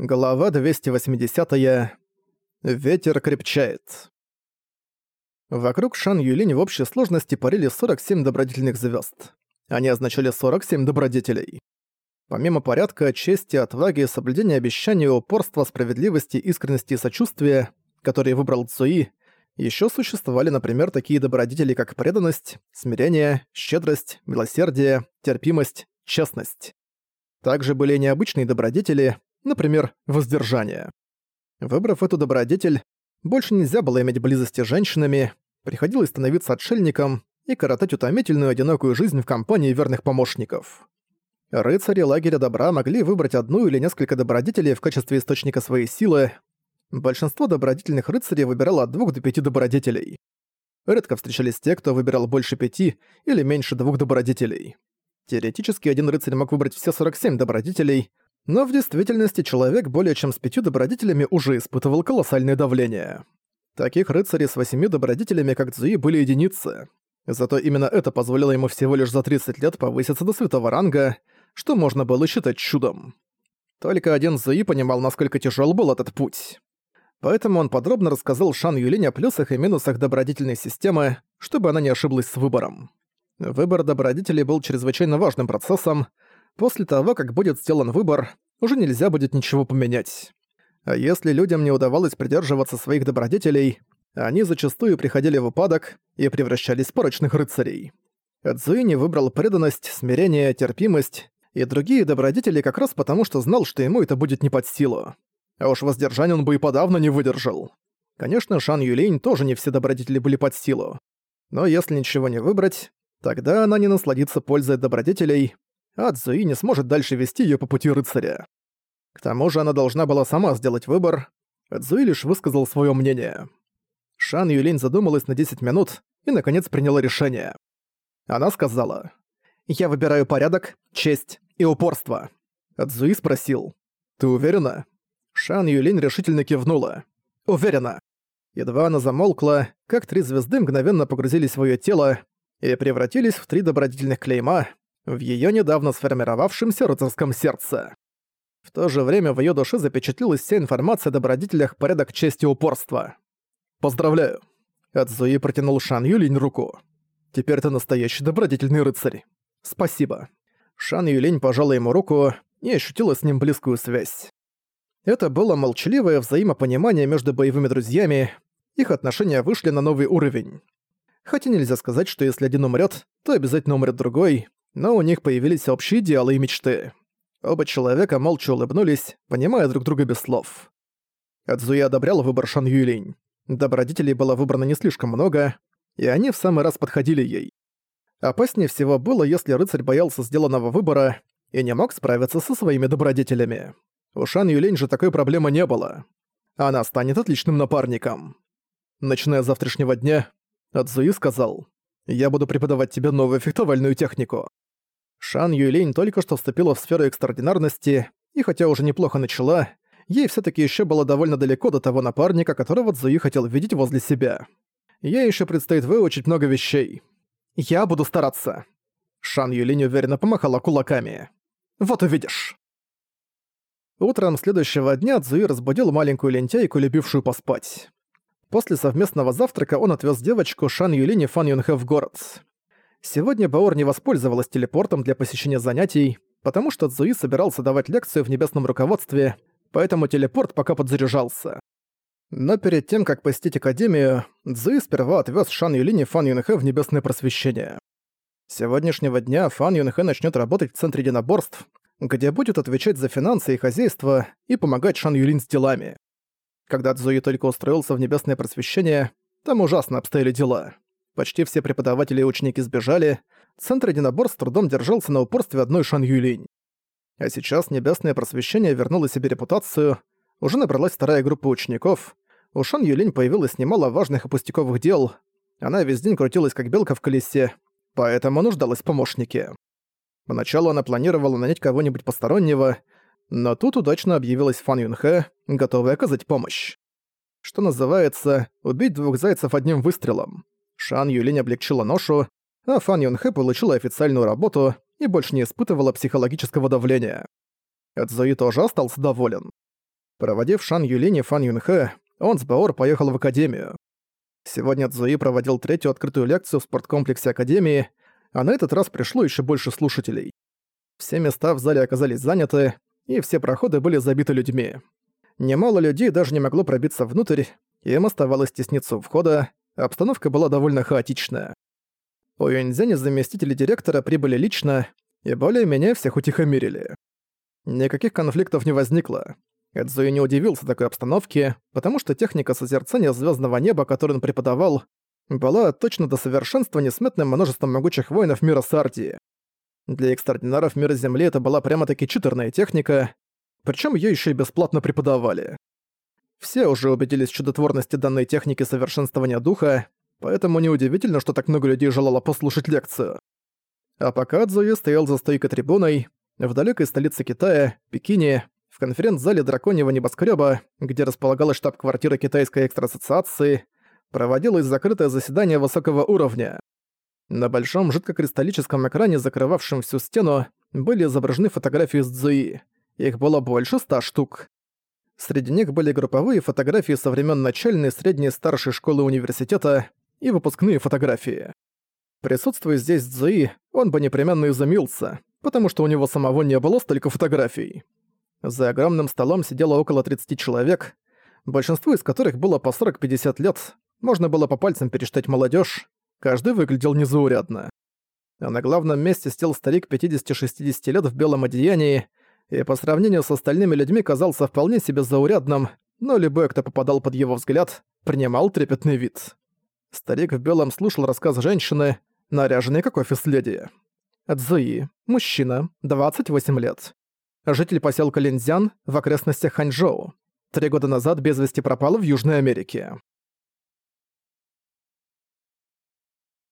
Глава 280. -я. Ветер крепчает. Вокруг Шан Юлинь в общей сложности парили 47 добродетельных звезд. Они означали 47 добродетелей. Помимо порядка, чести, отваги, соблюдения обещаний, упорства, справедливости, искренности и сочувствия, которые выбрал Цуи, еще существовали, например, такие добродетели, как преданность, смирение, щедрость, милосердие, терпимость, честность. Также были необычные добродетели, например, воздержание. Выбрав эту добродетель, больше нельзя было иметь близости с женщинами, приходилось становиться отшельником и коротать утомительную одинокую жизнь в компании верных помощников. Рыцари лагеря добра могли выбрать одну или несколько добродетелей в качестве источника своей силы. Большинство добродетельных рыцарей выбирало от двух до пяти добродетелей. Редко встречались те, кто выбирал больше пяти или меньше двух добродетелей. Теоретически один рыцарь мог выбрать все 47 добродетелей, но в действительности человек более чем с пятью добродетелями уже испытывал колоссальное давление. Таких рыцарей с восемью добродетелями, как Цзуи, были единицы. Зато именно это позволило ему всего лишь за 30 лет повыситься до святого ранга, что можно было считать чудом. Только один Цзуи понимал, насколько тяжел был этот путь. Поэтому он подробно рассказал Шан Юлинь о плюсах и минусах добродетельной системы, чтобы она не ошиблась с выбором. Выбор добродетелей был чрезвычайно важным процессом, После того, как будет сделан выбор, уже нельзя будет ничего поменять. А если людям не удавалось придерживаться своих добродетелей, они зачастую приходили в упадок и превращались в порочных рыцарей. Эдзуини выбрал преданность, смирение, терпимость и другие добродетели как раз потому, что знал, что ему это будет не под силу. А уж воздержание он бы и подавно не выдержал. Конечно, Шан Юлинь тоже не все добродетели были под силу. Но если ничего не выбрать, тогда она не насладится пользой добродетелей, а Цзуи не сможет дальше вести её по пути рыцаря. К тому же она должна была сама сделать выбор, Цзуи лишь высказал своё мнение. Шан Юлинь задумалась на 10 минут и, наконец, приняла решение. Она сказала, «Я выбираю порядок, честь и упорство». Цзуи спросил, «Ты уверена?» Шан Юлинь решительно кивнула. «Уверена». Едва она замолкла, как три звезды мгновенно погрузились в своё тело и превратились в три добродетельных клейма, в её недавно сформировавшемся рыцарском сердце. В то же время в её душе запечатлилась вся информация о добродетелях порядок чести и упорства. «Поздравляю!» Адзуи протянул Шан Юлинь руку. «Теперь ты настоящий добродетельный рыцарь. Спасибо». Шан Юлинь пожала ему руку и ощутила с ним близкую связь. Это было молчаливое взаимопонимание между боевыми друзьями, их отношения вышли на новый уровень. Хотя нельзя сказать, что если один умрет, то обязательно умрет другой, но у них появились общие идеалы и мечты. Оба человека молча улыбнулись, понимая друг друга без слов. Адзуя одобрял выбор Шан Юлинь. Добродетелей было выбрано не слишком много, и они в самый раз подходили ей. Опаснее всего было, если рыцарь боялся сделанного выбора и не мог справиться со своими добродетелями. У Шан Юлинь же такой проблемы не было. Она станет отличным напарником. Начиная с завтрашнего дня, Адзуи сказал, «Я буду преподавать тебе новую фехтовальную технику. Шан Юйлинь только что вступила в сферу экстраординарности, и хотя уже неплохо начала, ей все таки еще было довольно далеко до того напарника, которого Цзуи хотел видеть возле себя. Ей еще предстоит выучить много вещей. «Я буду стараться». Шан Юлинь уверенно помахала кулаками. «Вот увидишь». Утром следующего дня Цзуи разбудил маленькую лентяйку, любившую поспать. После совместного завтрака он отвез девочку Шан Юлинь и Фан Юнхэ в город. Сегодня Баор не воспользовалась телепортом для посещения занятий, потому что Цзуи собирался давать лекцию в небесном руководстве, поэтому телепорт пока подзаряжался. Но перед тем, как посетить Академию, Цзуи сперва отвез Шан Юлинь и Фан Юнхэ в небесное просвещение. С сегодняшнего дня Фан Юнхэ начнет работать в Центре единоборств, где будет отвечать за финансы и хозяйство и помогать Шан Юлинь с делами. Когда Цзуи только устроился в небесное просвещение, там ужасно обстояли дела. Почти все преподаватели и ученики сбежали, Центр единоборств с трудом держался на упорстве одной Шан Юлинь. А сейчас Небесное Просвещение вернуло себе репутацию, уже набралась вторая группа учеников, у Шан Юлинь появилось немало важных и пустяковых дел, она весь день крутилась как белка в колесе, поэтому нуждалась в помощнике. Поначалу она планировала нанять кого-нибудь постороннего, но тут удачно объявилась Фан Юнхэ, готовая оказать помощь. Что называется, убить двух зайцев одним выстрелом. Шан Юлинь облегчила ношу, а Фан Юнхэ получила официальную работу и больше не испытывала психологического давления. Эдзуи тоже остался доволен. Проводив Шан Юлинь и Фан Юнхэ, он с Баор поехал в Академию. Сегодня Цзуи проводил третью открытую лекцию в спорткомплексе Академии, а на этот раз пришло еще больше слушателей. Все места в зале оказались заняты, и все проходы были забиты людьми. Немало людей даже не могло пробиться внутрь, им оставалось тесниться у входа, обстановка была довольно хаотичная. У Юньцзянь и заместители директора прибыли лично и более-менее всех утихомирили. Никаких конфликтов не возникло. Эдзуи не удивился такой обстановке, потому что техника созерцания звездного неба, которую он преподавал, была точно до совершенства несметным множеством могучих воинов мира Сардии. Для экстраординаров мира Земли это была прямо-таки читерная техника, причем ее еще и бесплатно преподавали. Все уже убедились в чудотворности данной техники совершенствования духа, поэтому неудивительно, что так много людей желало послушать лекцию. А пока Цзуи стоял за стойкой трибуной, в далекой столице Китая, Пекине, в конференц-зале Драконьего небоскреба, где располагалась штаб-квартира Китайской экстрасоциации, проводилось закрытое заседание высокого уровня. На большом жидкокристаллическом экране, закрывавшем всю стену, были изображены фотографии с Цзуи. Их было больше ста штук. Среди них были групповые фотографии со времен начальной, средней, старшей школы университета и выпускные фотографии. Присутствуя здесь Цзуи, он бы непременно изумился, потому что у него самого не было столько фотографий. За огромным столом сидело около 30 человек, большинству из которых было по 40-50 лет, можно было по пальцам пересчитать молодежь, каждый выглядел незаурядно. А на главном месте сидел старик 50-60 лет в белом одеянии, и по сравнению с остальными людьми казался вполне себе заурядным, но любой, кто попадал под его взгляд, принимал трепетный вид. Старик в белом слушал рассказ женщины, наряженной как офис-леди. Цзуи, мужчина, 28 лет житель поселка Линзян в окрестностях Ханчжоу. Три года назад без вести пропал в Южной Америке.